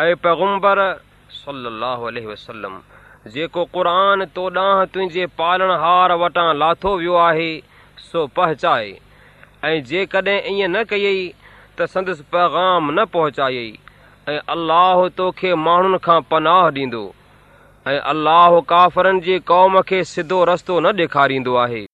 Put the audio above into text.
اے پیغمبر صلی اللہ علیہ وسلم جے کو قرآن تو ڈاہ تجھے پالن ہار وٹاں لاتھو ویو آہی سو پہچائے اے جے کڈے ای نہ کئی سندس پیغام نہ پہنچائی اے اللہ تو کھے مانن کھا پناہ دیندو اے اللہ کافرن جی قوم کے سدو رستو نہ دکھاریندو آہی